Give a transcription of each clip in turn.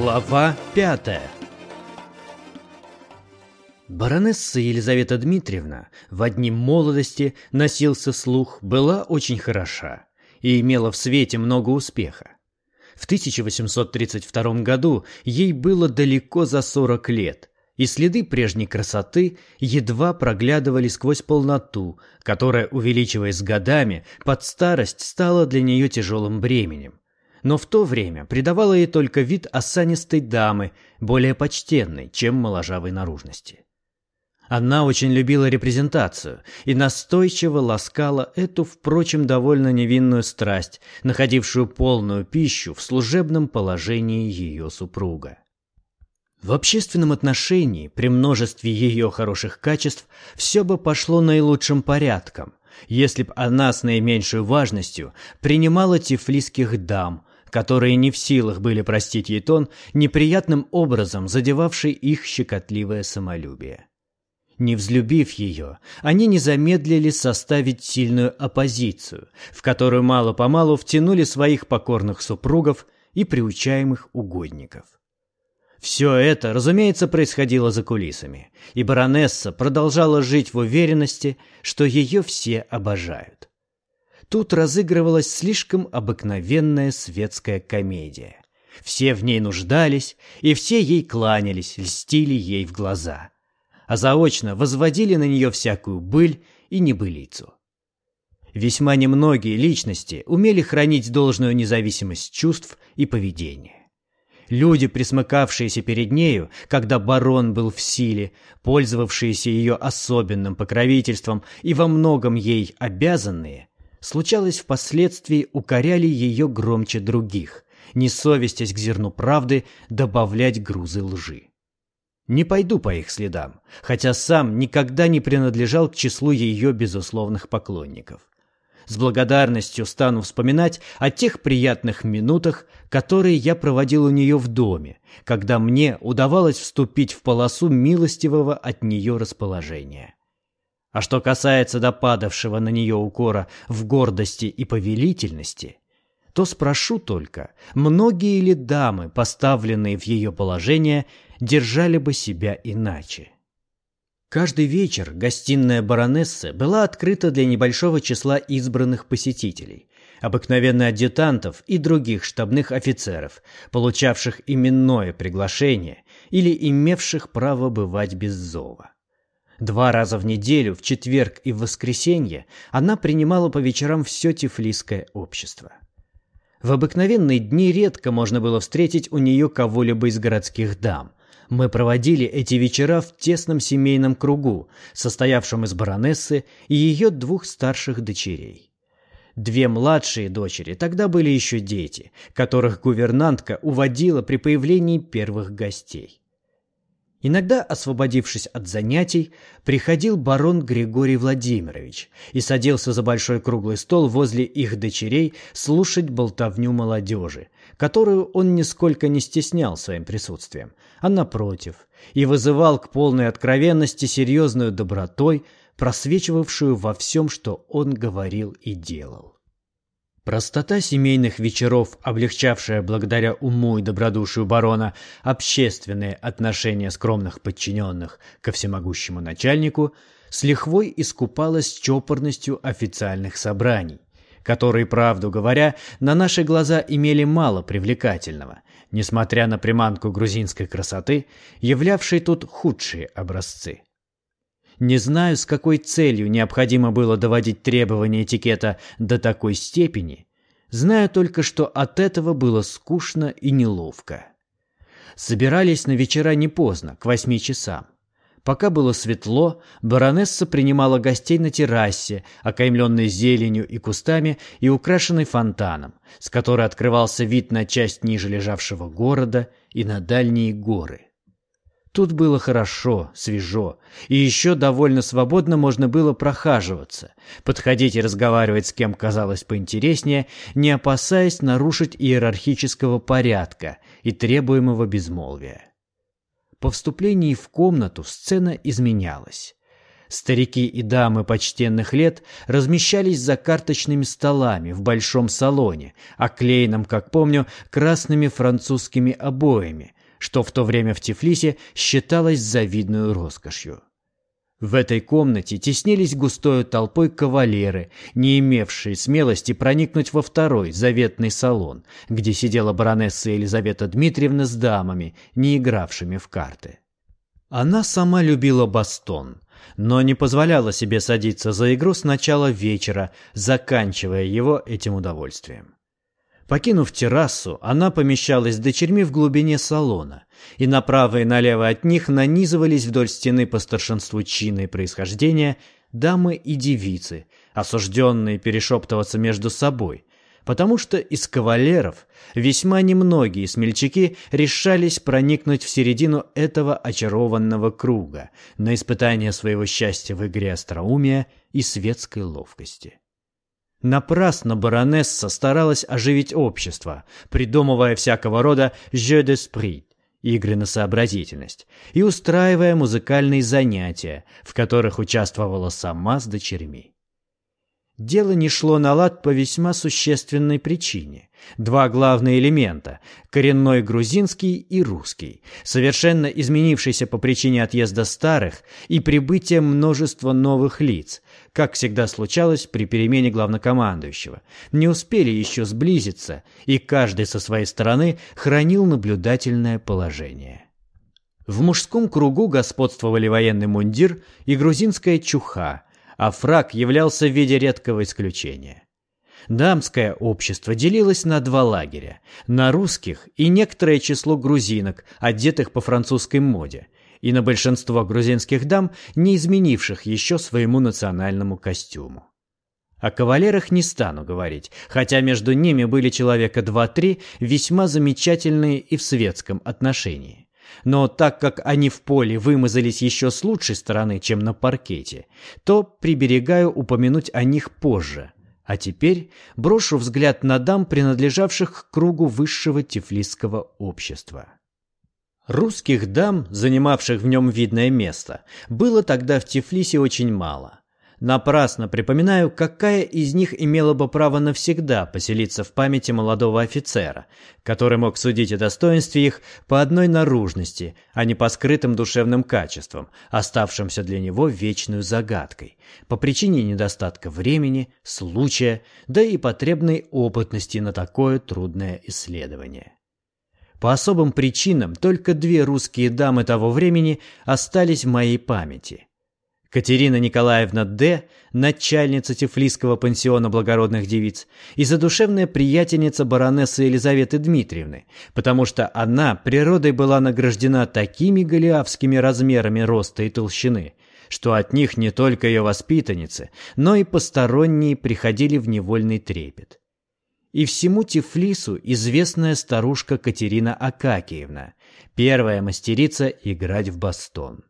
Глава пятая Баронесса Елизавета Дмитриевна в одни молодости носился слух, была очень хороша и имела в свете много успеха. В 1832 году ей было далеко за 40 лет, и следы прежней красоты едва проглядывали сквозь полноту, которая, увеличиваясь годами, под старость стала для нее тяжелым бременем. Но в то время придавала ей только вид осанистой дамы, более почтенной, чем моложавой наружности. Она очень любила репрезентацию и настойчиво ласкала эту, впрочем, довольно невинную страсть, находившую полную пищу в служебном положении ее супруга. В общественном отношении, при множестве ее хороших качеств, все бы пошло наилучшим порядком, если б она с наименьшей важностью принимала тифлисских дам, которые не в силах были простить ей тон, неприятным образом задевавший их щекотливое самолюбие. Не взлюбив ее, они не замедлили составить сильную оппозицию, в которую мало-помалу втянули своих покорных супругов и приучаемых угодников. Все это, разумеется, происходило за кулисами, и баронесса продолжала жить в уверенности, что ее все обожают. Тут разыгрывалась слишком обыкновенная светская комедия. Все в ней нуждались, и все ей кланялись, льстили ей в глаза – а заочно возводили на нее всякую быль и небылицу. Весьма немногие личности умели хранить должную независимость чувств и поведения. Люди, присмыкавшиеся перед нею, когда барон был в силе, пользовавшиеся ее особенным покровительством и во многом ей обязанные, случалось впоследствии укоряли ее громче других, не совестясь к зерну правды добавлять грузы лжи. Не пойду по их следам, хотя сам никогда не принадлежал к числу ее безусловных поклонников. С благодарностью стану вспоминать о тех приятных минутах, которые я проводил у нее в доме, когда мне удавалось вступить в полосу милостивого от нее расположения. А что касается допадавшего на нее укора в гордости и повелительности, то спрошу только, многие ли дамы, поставленные в ее положение, держали бы себя иначе. Каждый вечер гостиная баронессы была открыта для небольшого числа избранных посетителей, обыкновенно адъютантов и других штабных офицеров, получавших именное приглашение или имевших право бывать без зова. Два раза в неделю, в четверг и в воскресенье, она принимала по вечерам все тифлисское общество. В обыкновенные дни редко можно было встретить у нее кого-либо из городских дам, мы проводили эти вечера в тесном семейном кругу, состоявшем из баронессы и ее двух старших дочерей. Две младшие дочери тогда были еще дети, которых гувернантка уводила при появлении первых гостей. Иногда, освободившись от занятий, приходил барон Григорий Владимирович и садился за большой круглый стол возле их дочерей слушать болтовню молодежи, которую он нисколько не стеснял своим присутствием, а напротив, и вызывал к полной откровенности серьезную добротой, просвечивавшую во всем, что он говорил и делал. Простота семейных вечеров, облегчавшая благодаря уму и добродушию барона общественные отношения скромных подчиненных ко всемогущему начальнику, с лихвой искупалась чопорностью официальных собраний, которые, правду говоря, на наши глаза имели мало привлекательного, несмотря на приманку грузинской красоты, являвшей тут худшие образцы. Не знаю, с какой целью необходимо было доводить требования этикета до такой степени. Знаю только, что от этого было скучно и неловко. Собирались на вечера не поздно, к восьми часам. Пока было светло, баронесса принимала гостей на террасе, окаймленной зеленью и кустами и украшенной фонтаном, с которой открывался вид на часть ниже лежавшего города и на дальние горы. Тут было хорошо, свежо, и еще довольно свободно можно было прохаживаться, подходить и разговаривать с кем казалось поинтереснее, не опасаясь нарушить иерархического порядка и требуемого безмолвия. По вступлении в комнату сцена изменялась. Старики и дамы почтенных лет размещались за карточными столами в большом салоне, оклеенном, как помню, красными французскими обоями, что в то время в Тифлисе считалось завидной роскошью. В этой комнате теснились густой толпой кавалеры, не имевшие смелости проникнуть во второй, заветный салон, где сидела баронесса Елизавета Дмитриевна с дамами, не игравшими в карты. Она сама любила бастон, но не позволяла себе садиться за игру с начала вечера, заканчивая его этим удовольствием. Покинув террасу, она помещалась с дочерьми в глубине салона, и направо и налево от них нанизывались вдоль стены по старшинству чина и происхождения дамы и девицы, осужденные перешептываться между собой, потому что из кавалеров весьма немногие смельчаки решались проникнуть в середину этого очарованного круга на испытание своего счастья в игре остроумия и светской ловкости. Напрасно баронесса старалась оживить общество, придумывая всякого рода «jeu d'esprit» — игры на сообразительность, и устраивая музыкальные занятия, в которых участвовала сама с дочерьми. Дело не шло на лад по весьма существенной причине. Два главные элемента – коренной грузинский и русский, совершенно изменившийся по причине отъезда старых и прибытия множества новых лиц, как всегда случалось при перемене главнокомандующего, не успели еще сблизиться, и каждый со своей стороны хранил наблюдательное положение. В мужском кругу господствовали военный мундир и грузинская чуха – а фрак являлся в виде редкого исключения. Дамское общество делилось на два лагеря – на русских и некоторое число грузинок, одетых по французской моде, и на большинство грузинских дам, не изменивших еще своему национальному костюму. О кавалерах не стану говорить, хотя между ними были человека два-три, весьма замечательные и в светском отношении. Но так как они в поле вымазались еще с лучшей стороны, чем на паркете, то приберегаю упомянуть о них позже. А теперь брошу взгляд на дам, принадлежавших к кругу высшего тифлисского общества. Русских дам, занимавших в нем видное место, было тогда в Тифлисе очень мало. Напрасно припоминаю, какая из них имела бы право навсегда поселиться в памяти молодого офицера, который мог судить о достоинстве их по одной наружности, а не по скрытым душевным качествам, оставшимся для него вечной загадкой, по причине недостатка времени, случая, да и потребной опытности на такое трудное исследование. По особым причинам только две русские дамы того времени остались в моей памяти – Катерина Николаевна Д., начальница Тифлисского пансиона благородных девиц, и задушевная приятельница баронессы Елизаветы Дмитриевны, потому что она природой была награждена такими голиафскими размерами роста и толщины, что от них не только ее воспитанницы, но и посторонние приходили в невольный трепет. И всему Тифлису известная старушка Катерина Акакиевна, первая мастерица играть в бастон.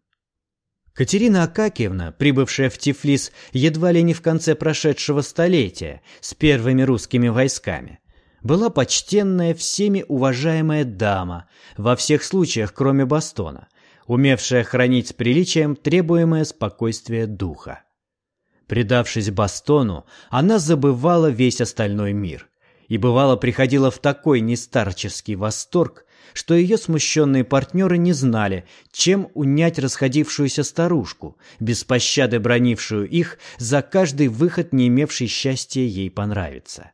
Катерина Акакиевна, прибывшая в Тифлис едва ли не в конце прошедшего столетия с первыми русскими войсками, была почтенная всеми уважаемая дама, во всех случаях, кроме Бастона, умевшая хранить с приличием требуемое спокойствие духа. Предавшись Бастону, она забывала весь остальной мир и бывало приходила в такой нестарческий восторг, что ее смущенные партнеры не знали, чем унять расходившуюся старушку, без пощады бронившую их за каждый выход, не имевший счастья ей понравиться.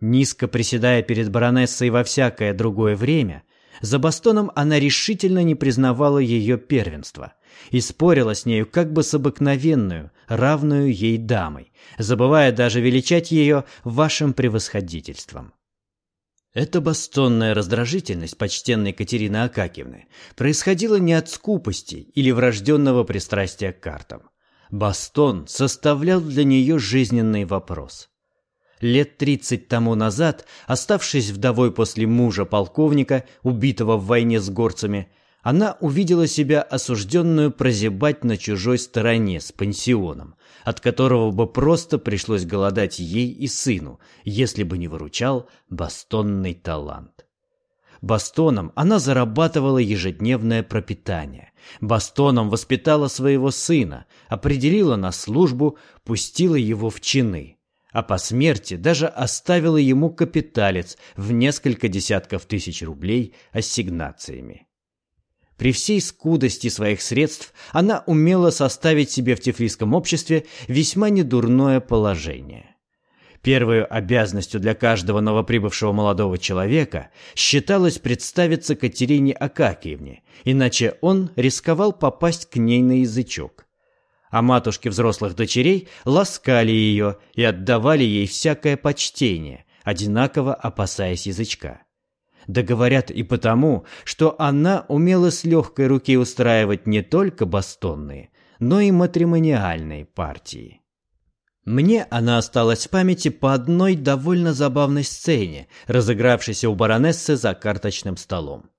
Низко приседая перед баронессой во всякое другое время, за Бастоном она решительно не признавала ее первенства и спорила с нею как бы с обыкновенную, равную ей дамой, забывая даже величать ее вашим превосходительством. Эта бастонная раздражительность почтенной Катерины Акакевны происходила не от скупости или врожденного пристрастия к картам. Бастон составлял для нее жизненный вопрос. Лет тридцать тому назад, оставшись вдовой после мужа полковника, убитого в войне с горцами, она увидела себя осужденную прозябать на чужой стороне с пансионом, от которого бы просто пришлось голодать ей и сыну, если бы не выручал бастонный талант. Бастоном она зарабатывала ежедневное пропитание. Бастоном воспитала своего сына, определила на службу, пустила его в чины. А по смерти даже оставила ему капиталец в несколько десятков тысяч рублей ассигнациями. При всей скудости своих средств она умела составить себе в тифлисском обществе весьма недурное положение. Первой обязанностью для каждого новоприбывшего молодого человека считалось представиться Катерине Акакиевне, иначе он рисковал попасть к ней на язычок. А матушки взрослых дочерей ласкали ее и отдавали ей всякое почтение, одинаково опасаясь язычка. Да говорят и потому, что она умела с легкой руки устраивать не только бастонные, но и матримониальные партии. Мне она осталась в памяти по одной довольно забавной сцене, разыгравшейся у баронессы за карточным столом.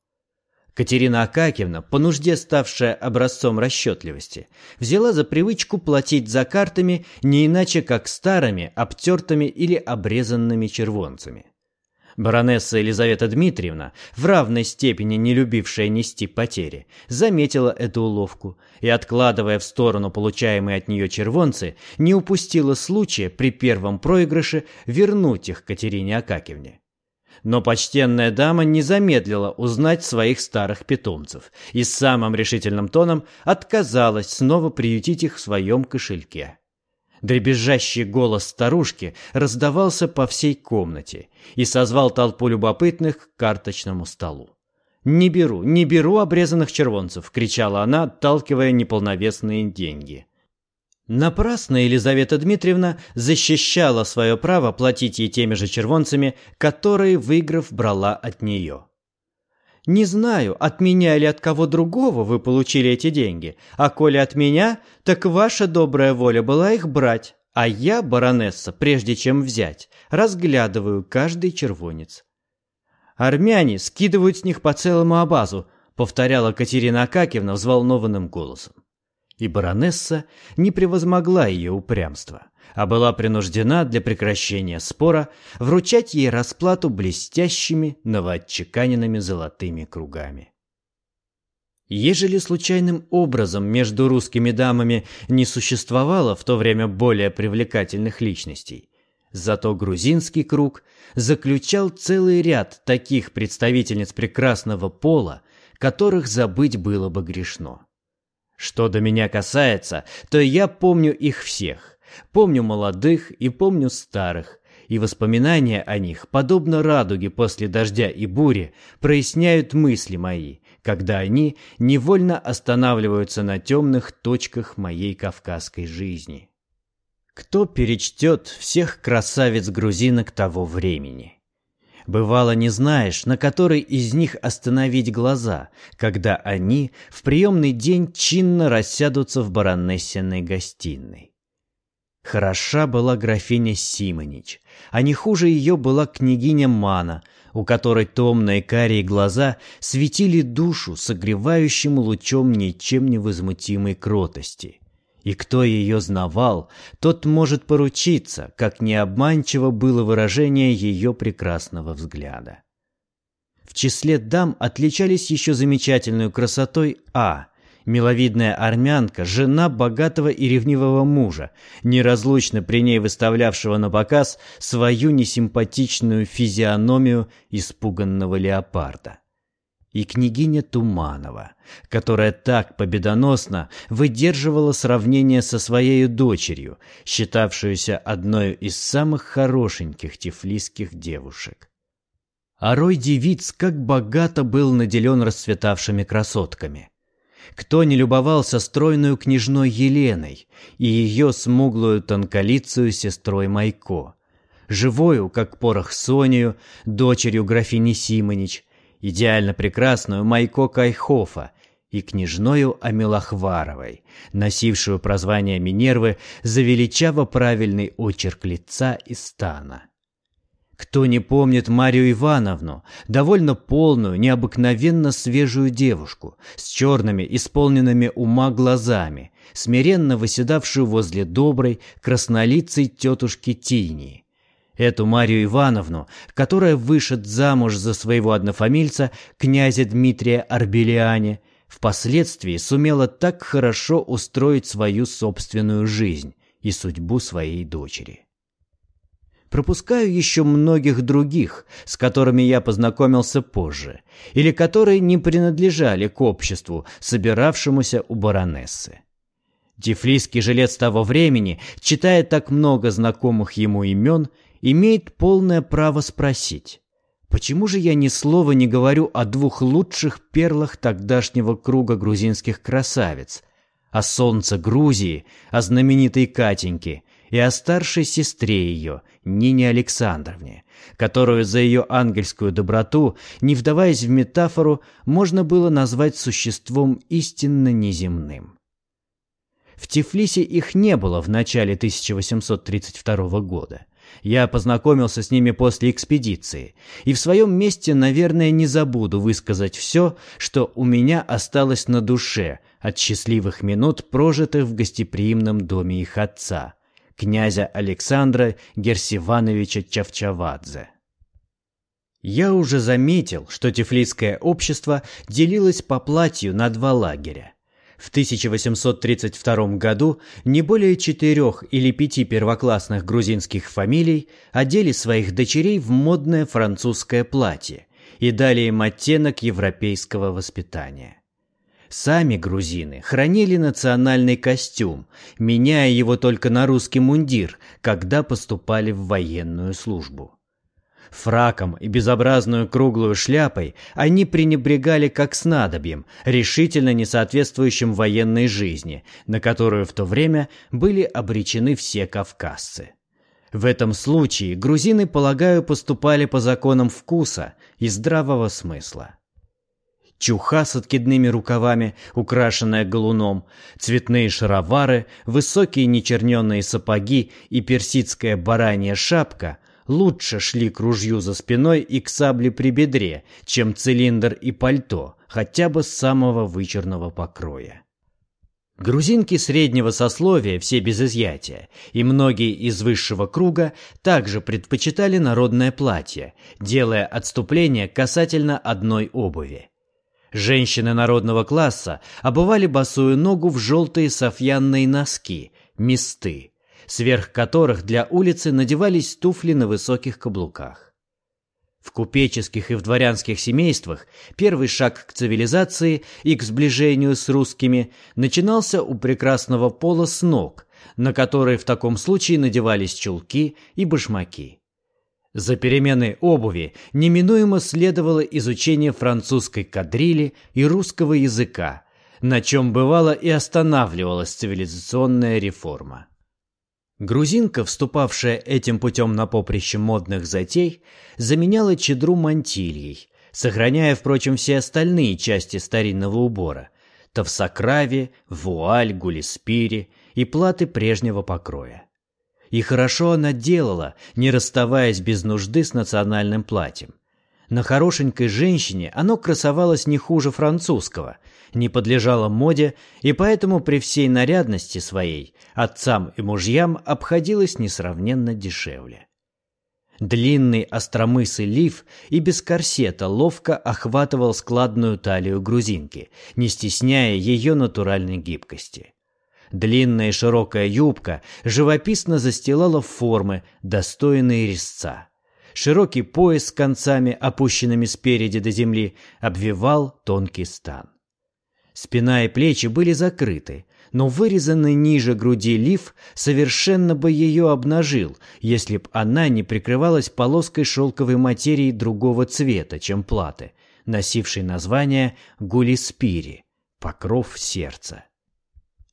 Катерина Акакевна, по нужде ставшая образцом расчетливости, взяла за привычку платить за картами не иначе как старыми, обтертыми или обрезанными червонцами. Баронесса Елизавета Дмитриевна, в равной степени не любившая нести потери, заметила эту уловку и, откладывая в сторону получаемые от нее червонцы, не упустила случая при первом проигрыше вернуть их Катерине Акакевне. Но почтенная дама не замедлила узнать своих старых питомцев и самым решительным тоном отказалась снова приютить их в своем кошельке. Дребезжащий голос старушки раздавался по всей комнате и созвал толпу любопытных к карточному столу. «Не беру, не беру обрезанных червонцев!» — кричала она, отталкивая неполновесные деньги. Напрасно Елизавета Дмитриевна защищала свое право платить ей теми же червонцами, которые, выиграв, брала от нее. Не знаю, от меня или от кого другого вы получили эти деньги, а коли от меня, так ваша добрая воля была их брать, а я, баронесса, прежде чем взять, разглядываю каждый червонец. Армяне скидывают с них по целому абазу, повторяла Катерина Акакевна взволнованным голосом. И баронесса не превозмогла ее упрямство а была принуждена для прекращения спора вручать ей расплату блестящими новоотчеканенными золотыми кругами. Ежели случайным образом между русскими дамами не существовало в то время более привлекательных личностей, зато грузинский круг заключал целый ряд таких представительниц прекрасного пола, которых забыть было бы грешно. Что до меня касается, то я помню их всех, Помню молодых и помню старых, и воспоминания о них, подобно радуге после дождя и бури, проясняют мысли мои, когда они невольно останавливаются на темных точках моей кавказской жизни. Кто перечтет всех красавиц-грузинок того времени? Бывало, не знаешь, на который из них остановить глаза, когда они в приемный день чинно рассядутся в баронессиной гостиной. Хороша была графиня Симонич, а не хуже ее была княгиня Мана, у которой томные карие глаза светили душу согревающим лучом ничем не возмутимой кротости. И кто ее знавал, тот может поручиться, как необманчиво было выражение ее прекрасного взгляда. В числе дам отличались еще замечательной красотой А, Миловидная армянка, жена богатого и ревнивого мужа, неразлучно при ней выставлявшего на показ свою несимпатичную физиономию испуганного леопарда. И княгиня Туманова, которая так победоносно выдерживала сравнение со своей дочерью, считавшуюся одной из самых хорошеньких тифлисских девушек. А рой девиц как богато был наделен расцветавшими красотками – кто не любовался стройную княжной Еленой и ее смуглую тонколицую сестрой Майко, живою, как порох Сонию, дочерью графини Симонич, идеально прекрасную Майко Кайхофа и княжною Амилахваровой, носившую прозвание Минервы за величаво правильный очерк лица и стана. Кто не помнит Марию Ивановну, довольно полную, необыкновенно свежую девушку, с черными, исполненными ума глазами, смиренно выседавшую возле доброй, краснолицей тетушки Тини. Эту Марию Ивановну, которая вышед замуж за своего однофамильца, князя Дмитрия Арбелиане, впоследствии сумела так хорошо устроить свою собственную жизнь и судьбу своей дочери. Пропускаю еще многих других, с которыми я познакомился позже, или которые не принадлежали к обществу, собиравшемуся у баронессы. Тифлисский жилец того времени, читая так много знакомых ему имен, имеет полное право спросить, почему же я ни слова не говорю о двух лучших перлах тогдашнего круга грузинских красавиц, о солнце Грузии, о знаменитой Катеньке и о старшей сестре ее, Нине Александровне, которую за ее ангельскую доброту, не вдаваясь в метафору, можно было назвать существом истинно неземным. В Тифлисе их не было в начале 1832 года. Я познакомился с ними после экспедиции, и в своем месте, наверное, не забуду высказать все, что у меня осталось на душе от счастливых минут, прожитых в гостеприимном доме их отца, князя Александра Герсивановича Чавчавадзе. Я уже заметил, что тифлисское общество делилось по платью на два лагеря. В 1832 году не более четырех или пяти первоклассных грузинских фамилий одели своих дочерей в модное французское платье и дали им оттенок европейского воспитания. Сами грузины хранили национальный костюм, меняя его только на русский мундир, когда поступали в военную службу. Фраком и безобразную круглую шляпой они пренебрегали как снадобьем, решительно не соответствующим военной жизни, на которую в то время были обречены все кавказцы. В этом случае грузины, полагаю, поступали по законам вкуса и здравого смысла. Чуха с откидными рукавами, украшенная галуном, цветные шаровары, высокие нечерненные сапоги и персидская баранья шапка – лучше шли к ружью за спиной и к сабле при бедре, чем цилиндр и пальто, хотя бы самого вычурного покроя. Грузинки среднего сословия, все без изъятия, и многие из высшего круга также предпочитали народное платье, делая отступление касательно одной обуви. Женщины народного класса обували босую ногу в желтые софьянные носки, мисты, сверх которых для улицы надевались туфли на высоких каблуках. В купеческих и в дворянских семействах первый шаг к цивилизации и к сближению с русскими начинался у прекрасного пола с ног, на которые в таком случае надевались чулки и башмаки. За переменой обуви неминуемо следовало изучение французской кадрили и русского языка, на чем бывало и останавливалась цивилизационная реформа. Грузинка, вступавшая этим путем на поприще модных затей, заменяла чедру мантильей, сохраняя, впрочем, все остальные части старинного убора – тавсакрави, вуаль, гулиспири и платы прежнего покроя. И хорошо она делала, не расставаясь без нужды с национальным платьем. На хорошенькой женщине оно красовалось не хуже французского, не подлежало моде и поэтому при всей нарядности своей отцам и мужьям обходилось несравненно дешевле. Длинный остромысый лиф и без корсета ловко охватывал складную талию грузинки, не стесняя ее натуральной гибкости. Длинная широкая юбка живописно застилала формы, достойные резца. Широкий пояс с концами, опущенными спереди до земли, обвивал тонкий стан. Спина и плечи были закрыты, но вырезанный ниже груди лиф совершенно бы ее обнажил, если б она не прикрывалась полоской шелковой материи другого цвета, чем платы, носившей название гулиспири – покров сердца.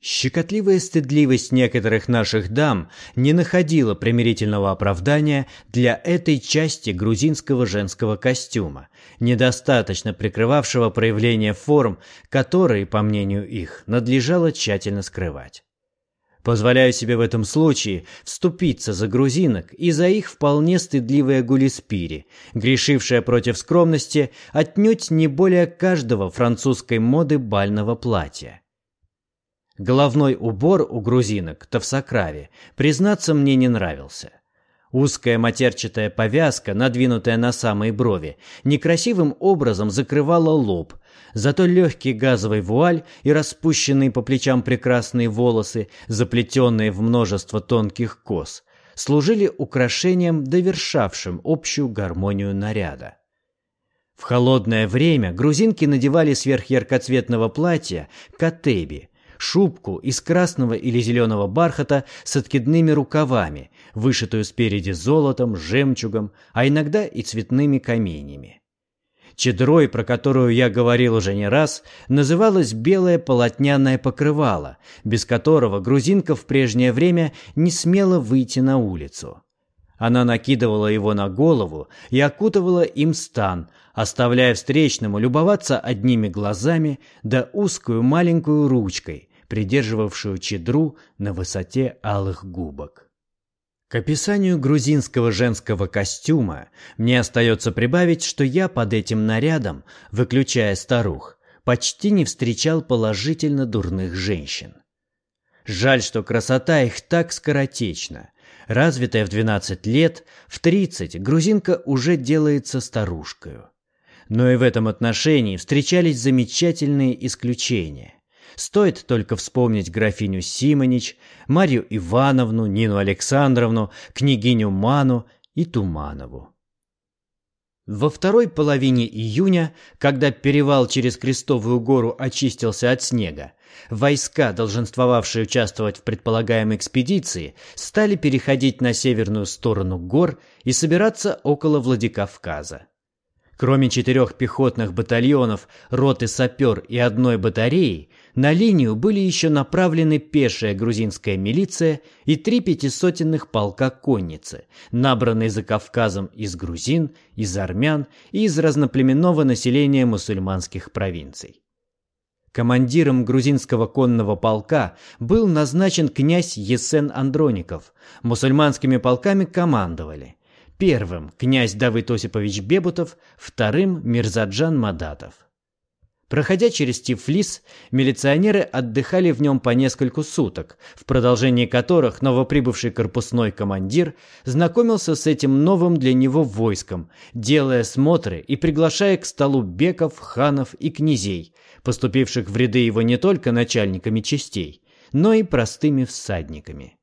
Щекотливая стыдливость некоторых наших дам не находила примирительного оправдания для этой части грузинского женского костюма, недостаточно прикрывавшего проявление форм, которые, по мнению их, надлежало тщательно скрывать. Позволяю себе в этом случае вступиться за грузинок и за их вполне стыдливое гулиспири, грешившая против скромности отнюдь не более каждого французской моды бального платья. Головной убор у грузинок, тавсакрави, признаться мне не нравился. Узкая матерчатая повязка, надвинутая на самые брови, некрасивым образом закрывала лоб, зато легкий газовый вуаль и распущенные по плечам прекрасные волосы, заплетенные в множество тонких кос, служили украшением, довершавшим общую гармонию наряда. В холодное время грузинки надевали сверх яркоцветного платья катеби, шубку из красного или зеленого бархата с откидными рукавами, вышитую спереди золотом, жемчугом, а иногда и цветными каменями. Чедрой, про которую я говорил уже не раз, называлось белое полотняное покрывало, без которого грузинка в прежнее время не смела выйти на улицу. Она накидывала его на голову и окутывала им стан, оставляя встречному любоваться одними глазами да узкую маленькую ручкой, придерживавшую чедру на высоте алых губок. К описанию грузинского женского костюма мне остается прибавить, что я под этим нарядом, выключая старух, почти не встречал положительно дурных женщин. Жаль, что красота их так скоротечна. Развитая в 12 лет, в 30 грузинка уже делается старушкой. Но и в этом отношении встречались замечательные исключения. Стоит только вспомнить графиню Симонич, Марию Ивановну, Нину Александровну, княгиню Ману и Туманову. Во второй половине июня, когда перевал через Крестовую гору очистился от снега, войска, долженствовавшие участвовать в предполагаемой экспедиции, стали переходить на северную сторону гор и собираться около Владикавказа. Кроме четырех пехотных батальонов, роты сапер и одной батареи, на линию были еще направлены пешая грузинская милиция и три пятисотенных полка конницы, набранные за Кавказом из грузин, из армян и из разноплеменного населения мусульманских провинций. Командиром грузинского конного полка был назначен князь Есен Андроников. Мусульманскими полками командовали Первым – князь Давыд Осипович Бебутов, вторым – Мирзаджан Мадатов. Проходя через Тифлис, милиционеры отдыхали в нем по нескольку суток, в продолжении которых новоприбывший корпусной командир знакомился с этим новым для него войском, делая смотры и приглашая к столу беков, ханов и князей, поступивших в ряды его не только начальниками частей, но и простыми всадниками.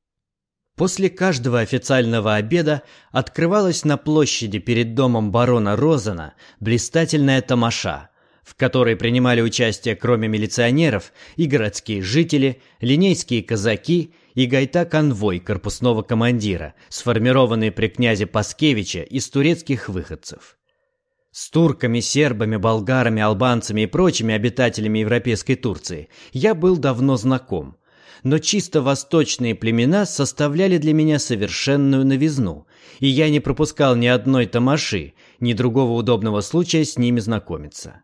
После каждого официального обеда открывалась на площади перед домом барона Розена блистательная тамаша, в которой принимали участие кроме милиционеров и городские жители, линейские казаки и гайта-конвой корпусного командира, сформированные при князе Паскевиче из турецких выходцев. С турками, сербами, болгарами, албанцами и прочими обитателями европейской Турции я был давно знаком – но чисто восточные племена составляли для меня совершенную новизну, и я не пропускал ни одной тамаши, ни другого удобного случая с ними знакомиться.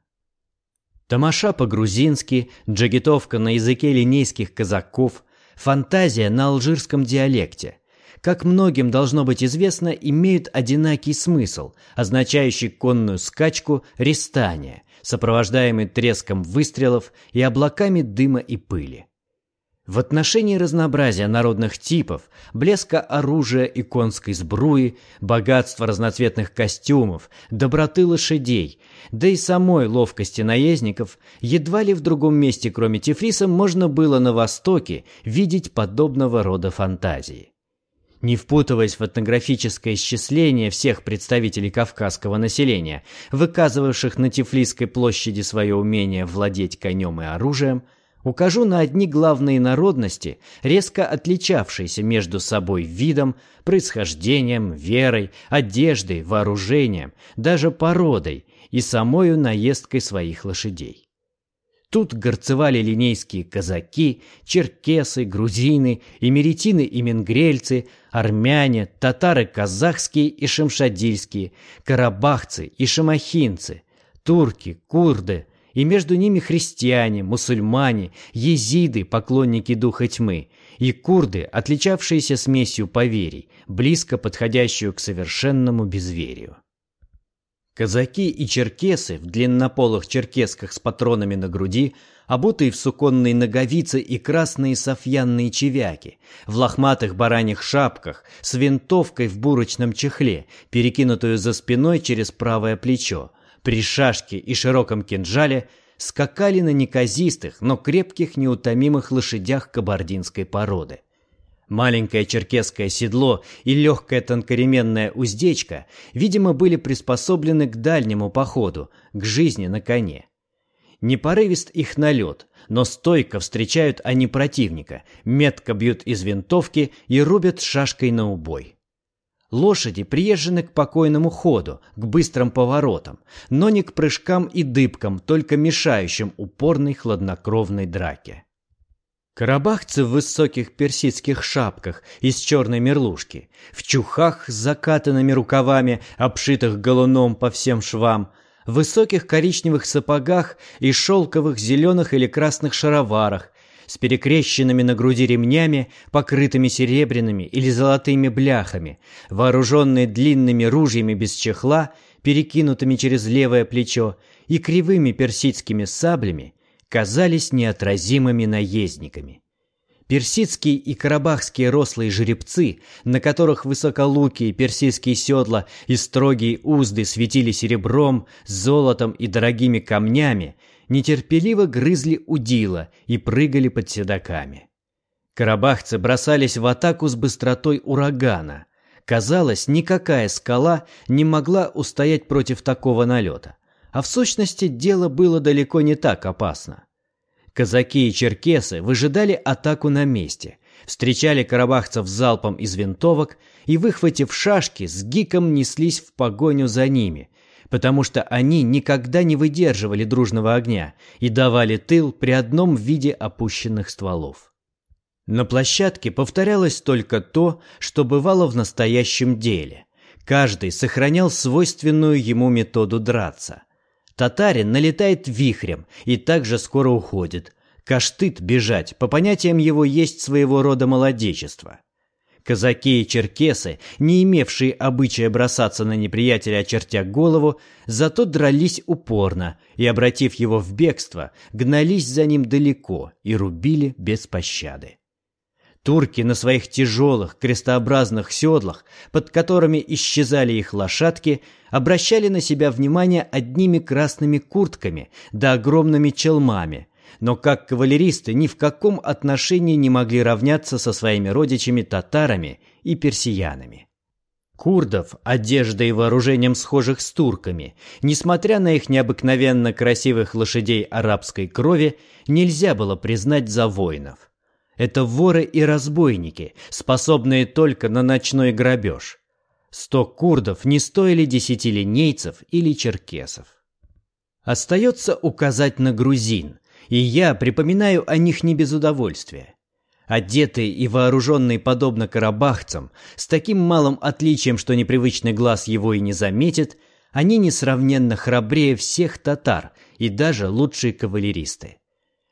Тамаша по-грузински, джагитовка на языке линейских казаков, фантазия на алжирском диалекте. Как многим должно быть известно, имеют одинакий смысл, означающий конную скачку рестания, сопровождаемый треском выстрелов и облаками дыма и пыли. В отношении разнообразия народных типов, блеска оружия и конской сбруи, богатства разноцветных костюмов, доброты лошадей, да и самой ловкости наездников, едва ли в другом месте, кроме Тифриса, можно было на Востоке видеть подобного рода фантазии. Не впутываясь в этнографическое исчисление всех представителей кавказского населения, выказывавших на Тифлисской площади свое умение владеть конем и оружием – Укажу на одни главные народности, резко отличавшиеся между собой видом, происхождением, верой, одеждой, вооружением, даже породой и самою наездкой своих лошадей. Тут горцевали линейские казаки, черкесы, грузины, имеретины и менгрельцы, армяне, татары казахские и шамшадильские, карабахцы и шамахинцы, турки, курды, и между ними христиане, мусульмане, езиды, поклонники духа тьмы, и курды, отличавшиеся смесью поверий, близко подходящую к совершенному безверию. Казаки и черкесы в длиннополых черкесках с патронами на груди, обутые в суконные ноговицы и красные софьянные чевяки, в лохматых бараньих шапках, с винтовкой в бурочном чехле, перекинутую за спиной через правое плечо, при шашке и широком кинжале, скакали на неказистых, но крепких неутомимых лошадях кабардинской породы. Маленькое черкесское седло и легкая тонкоременная уздечка, видимо, были приспособлены к дальнему походу, к жизни на коне. Не порывист их налет, но стойко встречают они противника, метко бьют из винтовки и рубят шашкой на убой. Лошади приезжены к покойному ходу, к быстрым поворотам, но не к прыжкам и дыбкам, только мешающим упорной хладнокровной драке. Карабахцы в высоких персидских шапках из черной мерлушки, в чухах с закатанными рукавами, обшитых галуном по всем швам, в высоких коричневых сапогах и шелковых зеленых или красных шароварах, с перекрещенными на груди ремнями, покрытыми серебряными или золотыми бляхами, вооруженные длинными ружьями без чехла, перекинутыми через левое плечо, и кривыми персидскими саблями, казались неотразимыми наездниками. Персидские и карабахские рослые жеребцы, на которых высоколукие персидские седла и строгие узды светили серебром, золотом и дорогими камнями, нетерпеливо грызли удила и прыгали под седаками. Карабахцы бросались в атаку с быстротой урагана. Казалось, никакая скала не могла устоять против такого налета. А в сущности дело было далеко не так опасно. Казаки и черкесы выжидали атаку на месте, встречали карабахцев залпом из винтовок и, выхватив шашки, с гиком неслись в погоню за ними, потому что они никогда не выдерживали дружного огня и давали тыл при одном виде опущенных стволов. На площадке повторялось только то, что бывало в настоящем деле. Каждый сохранял свойственную ему методу драться – Татарин налетает вихрем и также скоро уходит. Каштыт бежать, по понятиям его, есть своего рода молодечество. Казаки и черкесы, не имевшие обычая бросаться на неприятеля, очертя голову, зато дрались упорно и, обратив его в бегство, гнались за ним далеко и рубили без пощады. Турки на своих тяжелых крестообразных седлах, под которыми исчезали их лошадки, обращали на себя внимание одними красными куртками да огромными челмами, но как кавалеристы ни в каком отношении не могли равняться со своими родичами татарами и персиянами. Курдов, одеждой и вооружением схожих с турками, несмотря на их необыкновенно красивых лошадей арабской крови, нельзя было признать за воинов. Это воры и разбойники, способные только на ночной грабеж. Сто курдов не стоили десяти линейцев или черкесов. Остается указать на грузин, и я припоминаю о них не без удовольствия. Одетые и вооруженные подобно карабахцам, с таким малым отличием, что непривычный глаз его и не заметит, они несравненно храбрее всех татар и даже лучшие кавалеристы.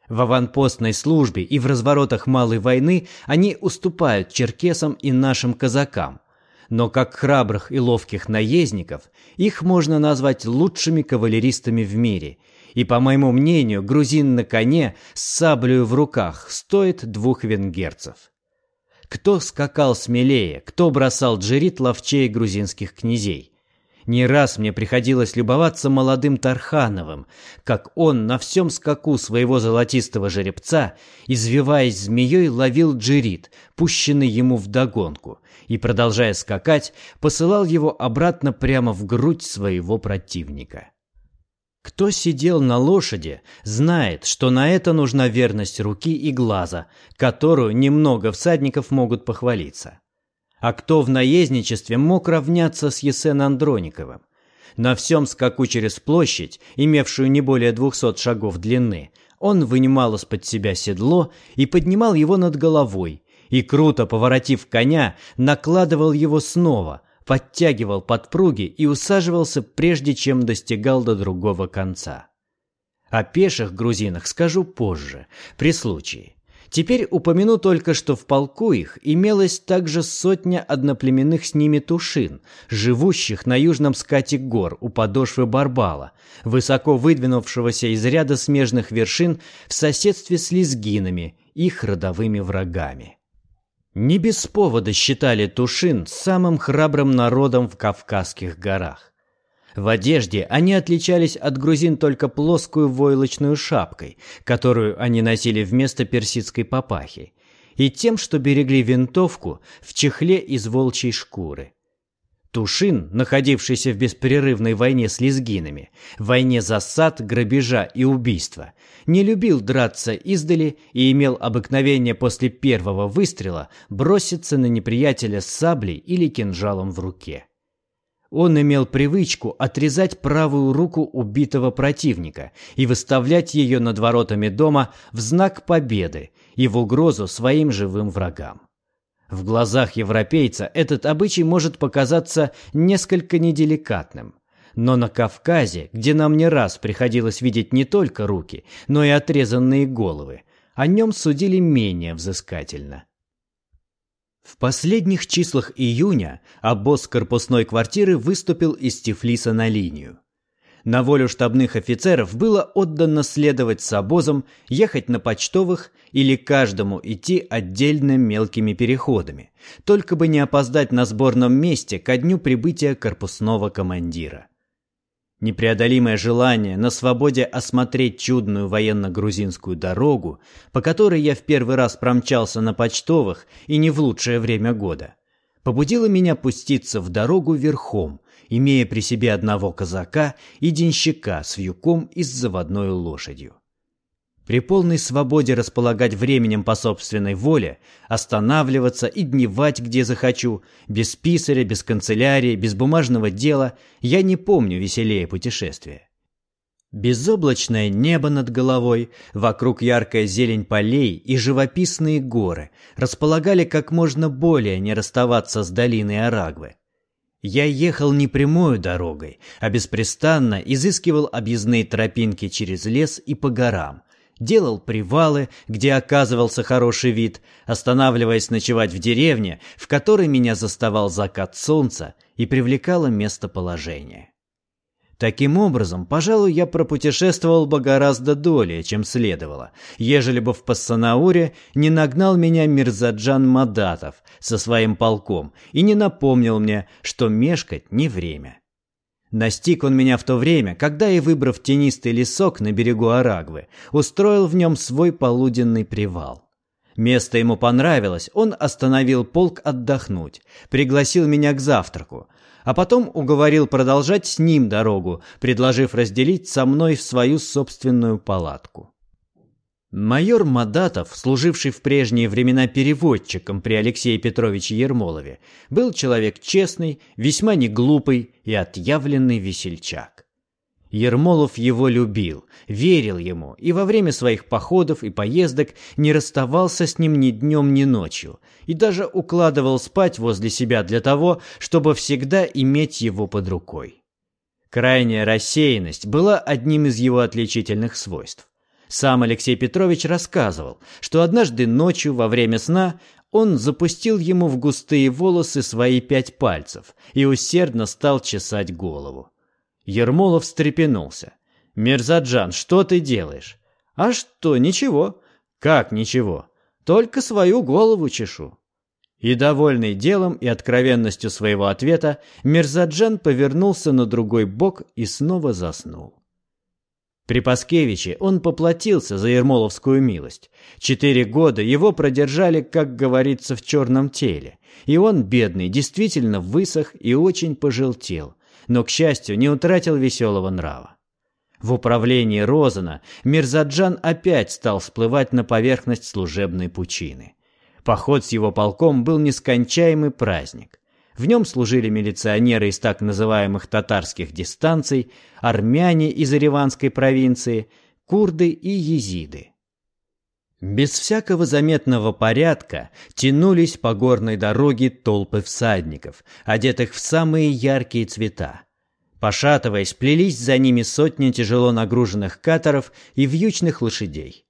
В аванпостной службе и в разворотах малой войны они уступают черкесам и нашим казакам. Но как храбрых и ловких наездников, их можно назвать лучшими кавалеристами в мире. И, по моему мнению, грузин на коне с саблею в руках стоит двух венгерцев. Кто скакал смелее, кто бросал джерит ловчей грузинских князей – не раз мне приходилось любоваться молодым Тархановым, как он на всем скаку своего золотистого жеребца, извиваясь змеей, ловил джерит, пущенный ему вдогонку, и, продолжая скакать, посылал его обратно прямо в грудь своего противника. Кто сидел на лошади, знает, что на это нужна верность руки и глаза, которую немного всадников могут похвалиться. А кто в наездничестве мог равняться с Есен Андрониковым? На всем скаку через площадь, имевшую не более двухсот шагов длины, он вынимал из-под себя седло и поднимал его над головой, и, круто поворотив коня, накладывал его снова, подтягивал подпруги и усаживался, прежде чем достигал до другого конца. О пеших грузинах скажу позже, при случае. Теперь упомяну только, что в полку их имелось также сотня одноплеменных с ними тушин, живущих на южном скате гор у подошвы Барбала, высоко выдвинувшегося из ряда смежных вершин в соседстве с лезгинами, их родовыми врагами. Не без повода считали тушин самым храбрым народом в Кавказских горах. В одежде они отличались от грузин только плоскую войлочную шапкой, которую они носили вместо персидской папахи, и тем, что берегли винтовку в чехле из волчьей шкуры. Тушин, находившийся в беспрерывной войне с лезгинами, войне засад, грабежа и убийства, не любил драться издали и имел обыкновение после первого выстрела броситься на неприятеля с саблей или кинжалом в руке. Он имел привычку отрезать правую руку убитого противника и выставлять ее над воротами дома в знак победы и в угрозу своим живым врагам. В глазах европейца этот обычай может показаться несколько неделикатным. Но на Кавказе, где нам не раз приходилось видеть не только руки, но и отрезанные головы, о нем судили менее взыскательно. В последних числах июня обоз корпусной квартиры выступил из Тифлиса на линию. На волю штабных офицеров было отдано следовать с обозом, ехать на почтовых или каждому идти отдельными мелкими переходами, только бы не опоздать на сборном месте ко дню прибытия корпусного командира. Непреодолимое желание на свободе осмотреть чудную военно-грузинскую дорогу, по которой я в первый раз промчался на почтовых и не в лучшее время года, побудило меня пуститься в дорогу верхом, имея при себе одного казака и денщика с вьюком и с заводной лошадью. При полной свободе располагать временем по собственной воле, останавливаться и дневать где захочу, без писаря, без канцелярии, без бумажного дела, я не помню веселее путешествия. Безоблачное небо над головой, вокруг яркая зелень полей и живописные горы располагали как можно более не расставаться с долиной Арагвы. Я ехал не прямой дорогой, а беспрестанно изыскивал объездные тропинки через лес и по горам, делал привалы, где оказывался хороший вид, останавливаясь ночевать в деревне, в которой меня заставал закат солнца и привлекало местоположение. Таким образом, пожалуй, я пропутешествовал бы гораздо долее, чем следовало, ежели бы в Пассанауре не нагнал меня Мирзаджан Мадатов со своим полком и не напомнил мне, что мешкать не время. Настиг он меня в то время, когда я, выбрав тенистый лесок на берегу Арагвы, устроил в нем свой полуденный привал. Место ему понравилось, он остановил полк отдохнуть, пригласил меня к завтраку, а потом уговорил продолжать с ним дорогу, предложив разделить со мной свою собственную палатку. Майор Мадатов, служивший в прежние времена переводчиком при Алексее Петровиче Ермолове, был человек честный, весьма неглупый и отъявленный весельчак. Ермолов его любил, верил ему и во время своих походов и поездок не расставался с ним ни днем, ни ночью, и даже укладывал спать возле себя для того, чтобы всегда иметь его под рукой. Крайняя рассеянность была одним из его отличительных свойств. Сам Алексей Петрович рассказывал, что однажды ночью во время сна он запустил ему в густые волосы свои пять пальцев и усердно стал чесать голову. Ермолов встрепенулся. «Мерзаджан, что ты делаешь?» «А что, ничего». «Как ничего?» «Только свою голову чешу». И, довольный делом и откровенностью своего ответа, Мерзаджан повернулся на другой бок и снова заснул. При Паскевиче он поплатился за Ермоловскую милость. Четыре года его продержали, как говорится, в черном теле. И он, бедный, действительно высох и очень пожелтел, но, к счастью, не утратил веселого нрава. В управлении Розана Мирзаджан опять стал всплывать на поверхность служебной пучины. Поход с его полком был нескончаемый праздник. В нем служили милиционеры из так называемых татарских дистанций, армяне из Ереванской провинции, курды и езиды. Без всякого заметного порядка тянулись по горной дороге толпы всадников, одетых в самые яркие цвета. Пошатываясь, плелись за ними сотни тяжело нагруженных каторов и вьючных лошадей.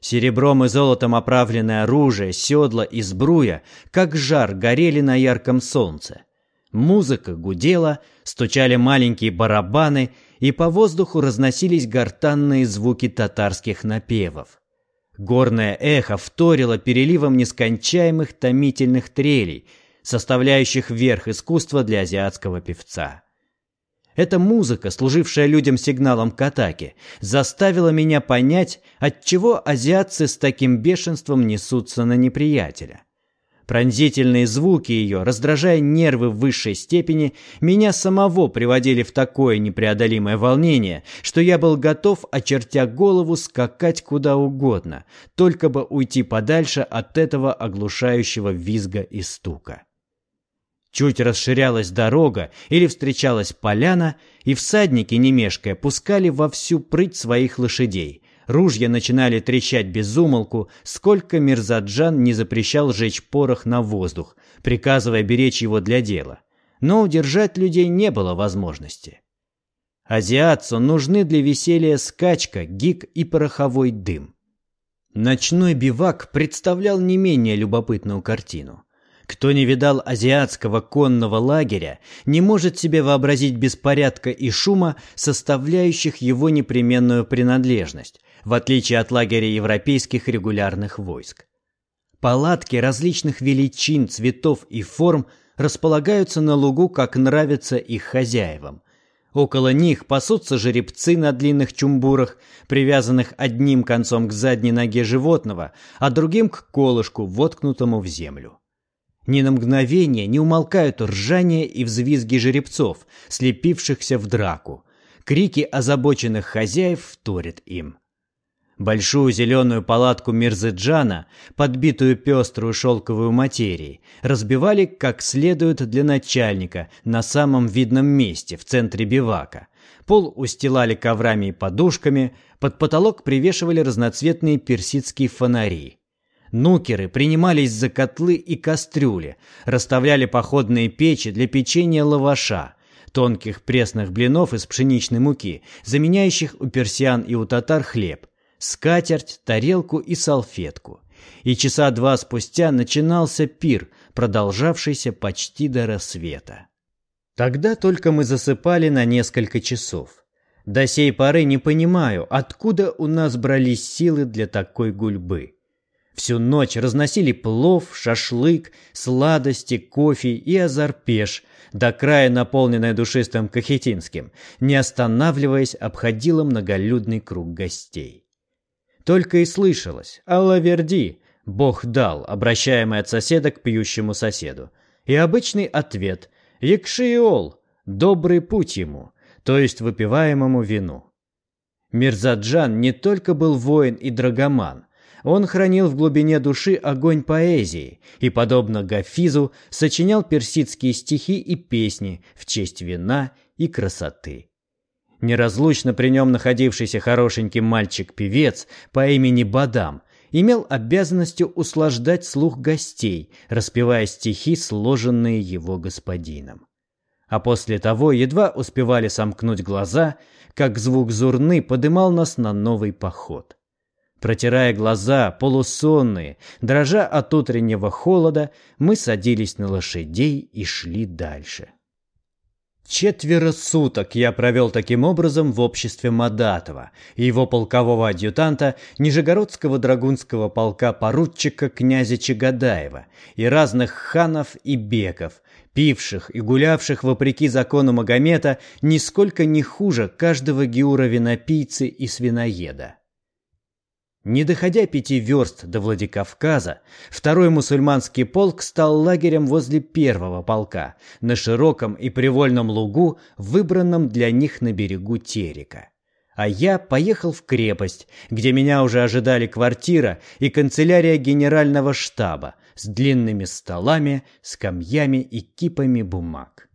Серебром и золотом оправленное оружие, седла и сбруя, как жар, горели на ярком солнце. Музыка гудела, стучали маленькие барабаны, и по воздуху разносились гортанные звуки татарских напевов. Горное эхо вторило переливом нескончаемых томительных трелей, составляющих верх искусства для азиатского певца. Эта музыка, служившая людям сигналом к атаке, заставила меня понять, отчего азиатцы с таким бешенством несутся на неприятеля. Пронзительные звуки ее, раздражая нервы в высшей степени, меня самого приводили в такое непреодолимое волнение, что я был готов, очертя голову, скакать куда угодно, только бы уйти подальше от этого оглушающего визга и стука. Чуть расширялась дорога или встречалась поляна, и всадники, не мешкая, пускали во всю прыть своих лошадей. Ружья начинали трещать без умолку, сколько Мирзаджан не запрещал жечь порох на воздух, приказывая беречь его для дела. Но удержать людей не было возможности. Азиатцу нужны для веселья скачка, гик и пороховой дым. Ночной бивак представлял не менее любопытную картину. Кто не видал азиатского конного лагеря, не может себе вообразить беспорядка и шума, составляющих его непременную принадлежность, в отличие от лагеря европейских регулярных войск. Палатки различных величин, цветов и форм располагаются на лугу, как нравится их хозяевам. Около них пасутся жеребцы на длинных чумбурах, привязанных одним концом к задней ноге животного, а другим к колышку, воткнутому в землю. Ни на мгновение не умолкают ржание и взвизги жеребцов, слепившихся в драку. Крики озабоченных хозяев вторят им. Большую зеленую палатку Мирзеджана, подбитую пеструю шелковую материей, разбивали как следует для начальника на самом видном месте в центре бивака. Пол устилали коврами и подушками, под потолок привешивали разноцветные персидские фонари. Нукеры принимались за котлы и кастрюли, расставляли походные печи для печенья лаваша, тонких пресных блинов из пшеничной муки, заменяющих у персиан и у татар хлеб, скатерть, тарелку и салфетку. И часа два спустя начинался пир, продолжавшийся почти до рассвета. Тогда только мы засыпали на несколько часов. До сей поры не понимаю, откуда у нас брались силы для такой гульбы. Всю ночь разносили плов, шашлык, сладости, кофе и азарпеш, до края наполненная душистым кахетинским, не останавливаясь, обходила многолюдный круг гостей. Только и слышалось «Алла Верди», «Бог дал», обращаемый от соседа к пьющему соседу. И обычный ответ «Якшиол», «Добрый путь ему», то есть выпиваемому вину. Мирзаджан не только был воин и драгоман, он хранил в глубине души огонь поэзии и, подобно Гафизу, сочинял персидские стихи и песни в честь вина и красоты. Неразлучно при нем находившийся хорошенький мальчик-певец по имени Бадам имел обязанностью услаждать слух гостей, распевая стихи, сложенные его господином. А после того едва успевали сомкнуть глаза, как звук зурны подымал нас на новый поход. Протирая глаза, полусонные, дрожа от утреннего холода, мы садились на лошадей и шли дальше. Четверо суток я провел таким образом в обществе Мадатова и его полкового адъютанта Нижегородского драгунского полка поручика князя Чагадаева и разных ханов и беков, пивших и гулявших вопреки закону Магомета нисколько не хуже каждого геура-винопийцы и свиноеда. Не доходя пяти верст до Владикавказа, второй мусульманский полк стал лагерем возле первого полка, на широком и привольном лугу, выбранном для них на берегу Терека. А я поехал в крепость, где меня уже ожидали квартира и канцелярия генерального штаба с длинными столами, скамьями и кипами бумаг.